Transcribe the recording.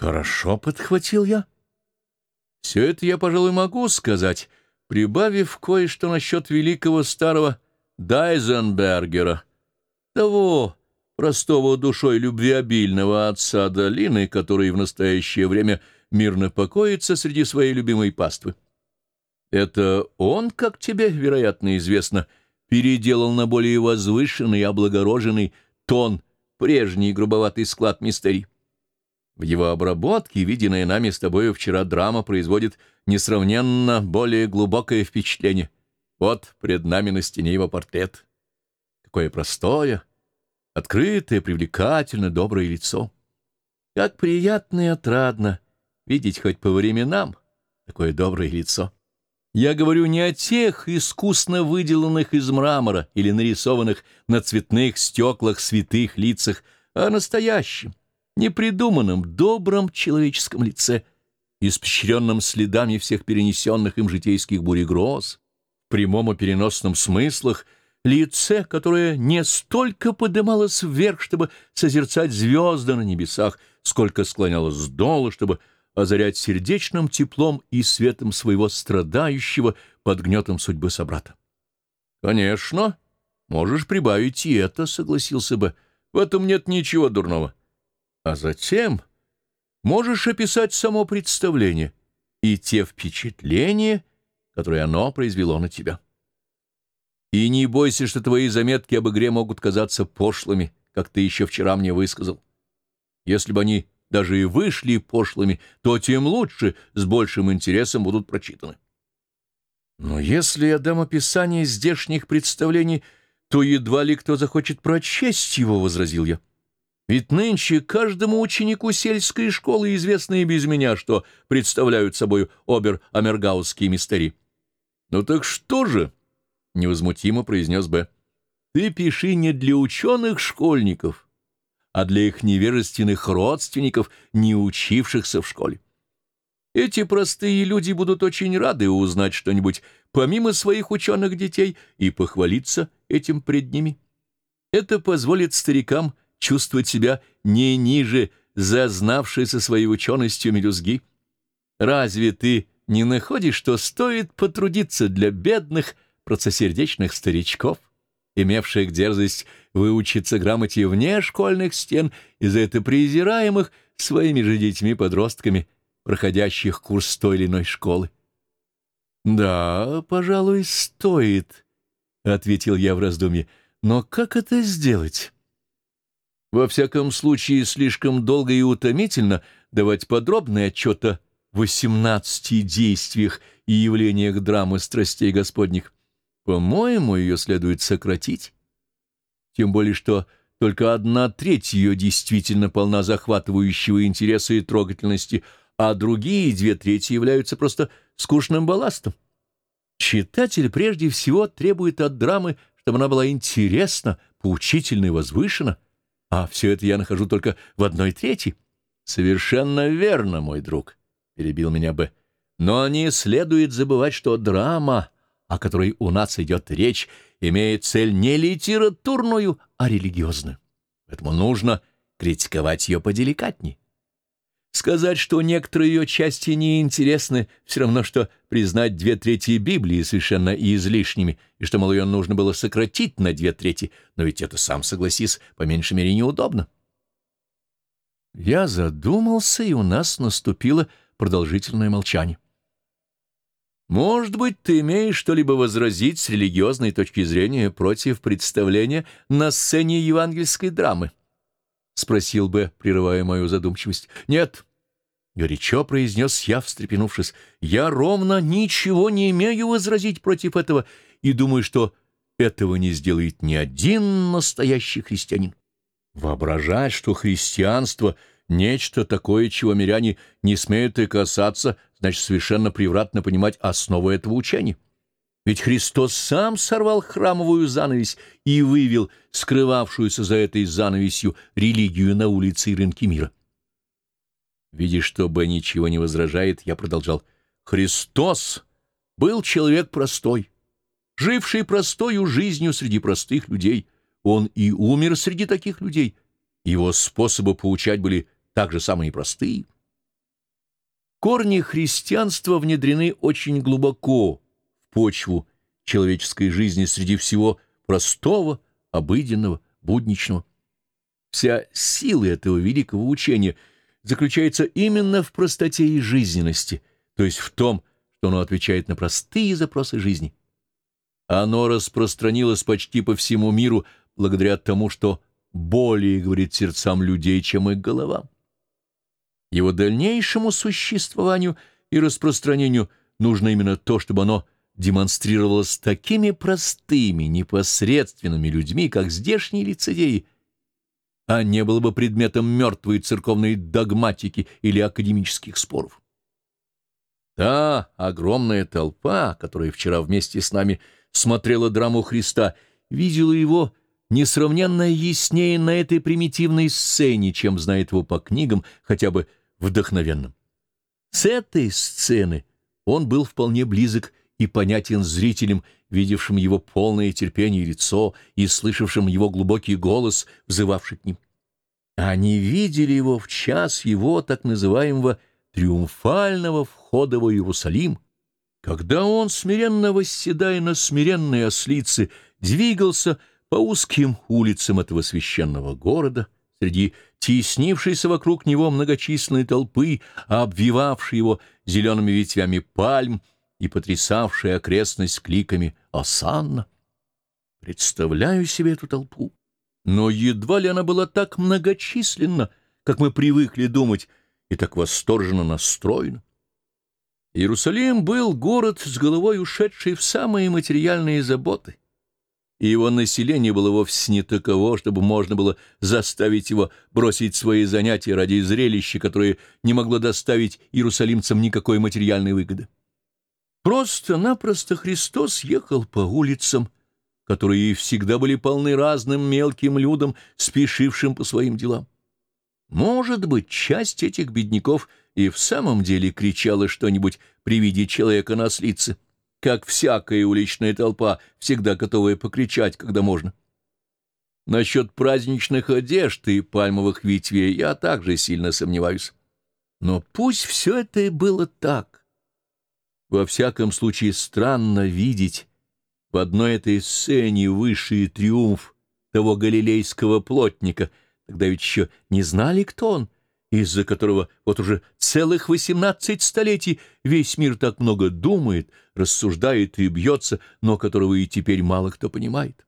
Хорошо, подхватил я. Все это я, пожалуй, могу сказать, прибавив кое-что насчет великого старого Дайзенбергера, того простого душой любвеобильного отца долины, который в настоящее время мирно покоится среди своей любимой паствы. Это он, как тебе, вероятно, известно, переделал на более возвышенный, облагороженный тон прежний грубоватый склад мистерий. В его обработке, виденная нами с тобою вчера драма, производит несравненно более глубокое впечатление. Вот пред нами на стене его портрет. Какое простое, открытое, привлекательно, доброе лицо. Как приятно и отрадно видеть хоть по временам такое доброе лицо. Я говорю не о тех искусно выделанных из мрамора или нарисованных на цветных стеклах святых лицах, а о настоящем, непридуманном, добром человеческом лице, испещренном следами всех перенесенных им житейских бурь и гроз, в прямом и переносном смыслах, лице, которое не столько подымалось вверх, чтобы созерцать звезды на небесах, сколько склонялось с дола, чтобы озарять сердечным теплом и светом своего страдающего под гнетом судьбы собрата. «Конечно, можешь прибавить и это», — согласился бы. «В этом нет ничего дурного». А затем можешь описать само представление и те впечатления, которые оно произвело на тебя. И не бойся, что твои заметки об игре могут казаться пошлыми, как ты еще вчера мне высказал. Если бы они даже и вышли пошлыми, то тем лучше, с большим интересом будут прочитаны. Но если я дам описание здешних представлений, то едва ли кто захочет прочесть его, — возразил я. Ведь нынче каждому ученику сельской школы известно и без меня, что представляют собой обер-амергаусские мистери. — Ну так что же? — невозмутимо произнес Б. — Ты пиши не для ученых-школьников, а для их невежественных родственников, не учившихся в школе. Эти простые люди будут очень рады узнать что-нибудь помимо своих ученых детей и похвалиться этим пред ними. Это позволит старикам чувствовать себя не ниже зазнавшейся своей ученостью мелюзги. Разве ты не находишь, что стоит потрудиться для бедных, процесердечных старичков, имевших дерзость выучиться грамоте вне школьных стен и за это презираемых своими же детьми-подростками, проходящих курс той или иной школы. «Да, пожалуй, стоит», — ответил я в раздумье. «Но как это сделать?» Во всяком случае, слишком долго и утомительно давать подробный отчет о восемнадцати действиях и явлениях драмы страстей Господних. По-моему, ее следует сократить. Тем более, что только одна треть ее действительно полна захватывающего интереса и трогательности, а другие две трети являются просто скучным балластом. Читатель прежде всего требует от драмы, чтобы она была интересна, поучительна и возвышена — а все это я нахожу только в одной трети. Совершенно верно, мой друг, — перебил меня Б. Но не следует забывать, что драма, о которой у нас идет речь, имеет цель не литературную, а религиозную. Поэтому нужно критиковать ее поделикатней. Сказать, что некоторые ее части неинтересны, все равно, что признать две трети Библии совершенно излишними, и что, мол, ее нужно было сократить на две трети, но ведь это, сам согласись, по меньшей мере неудобно. Я задумался, и у нас наступило продолжительное молчание. «Может быть, ты имеешь что-либо возразить с религиозной точки зрения против представления на сцене евангельской драмы?» — спросил Б, прерывая мою задумчивость. — Нет, — горячо произнес я, встрепенувшись. — Я ровно ничего не имею возразить против этого и думаю, что этого не сделает ни один настоящий христианин. Воображать, что христианство — нечто такое, чего миряне не смеют и касаться, значит совершенно превратно понимать основу этого учения. Ведь Христос сам сорвал храмовую занавесь и вывел скрывавшуюся за этой занавесью религию на улице и рынке мира. Видя, что Б ничего не возражает, я продолжал. Христос был человек простой, живший простою жизнью среди простых людей. Он и умер среди таких людей. Его способы поучать были также самые простые — Корни христианства внедрены очень глубоко почву человеческой жизни среди всего простого, обыденного, будничного. Вся сила этого великого учения заключается именно в простоте и жизненности, то есть в том, что оно отвечает на простые запросы жизни. Оно распространилось почти по всему миру благодаря тому, что более говорит сердцам людей, чем их головам. Его дальнейшему существованию и распространению нужно именно то, чтобы оно демонстрировалось такими простыми, непосредственными людьми, как здешние лицедеи, а не было бы предметом мертвой церковной догматики или академических споров. Та огромная толпа, которая вчера вместе с нами смотрела драму Христа, видела его несравненно яснее на этой примитивной сцене, чем знает его по книгам, хотя бы вдохновенным. С этой сцены он был вполне близок и понятен зрителям, видевшим его полное терпение лицо и слышавшим его глубокий голос, взывавший к ним. Они видели его в час его так называемого триумфального входа в Иерусалим, когда он, смиренно восседая на смиренной ослице, двигался по узким улицам этого священного города, среди теснившейся вокруг него многочисленной толпы, обвивавшей его зелеными ветвями пальм и потрясавшей окрестность кликами «Осанна». Представляю себе эту толпу. Но едва ли она была так многочисленна, как мы привыкли думать, и так восторженно настроена. Иерусалим был город с головой ушедший в самые материальные заботы и его население было вовсе не таково, чтобы можно было заставить его бросить свои занятия ради зрелища, которое не могло доставить иерусалимцам никакой материальной выгоды. Просто-напросто Христос ехал по улицам, которые всегда были полны разным мелким людям, спешившим по своим делам. Может быть, часть этих бедняков и в самом деле кричала что-нибудь при виде человека на ослице — как всякая уличная толпа, всегда готовая покричать, когда можно. Насчет праздничных одежд и пальмовых ветвей я также сильно сомневаюсь. Но пусть все это и было так. Во всяком случае, странно видеть в одной этой сцене высший триумф того галилейского плотника, тогда ведь еще не знали, кто он — из-за которого вот уже целых восемнадцать столетий весь мир так много думает, рассуждает и бьется, но которого и теперь мало кто понимает.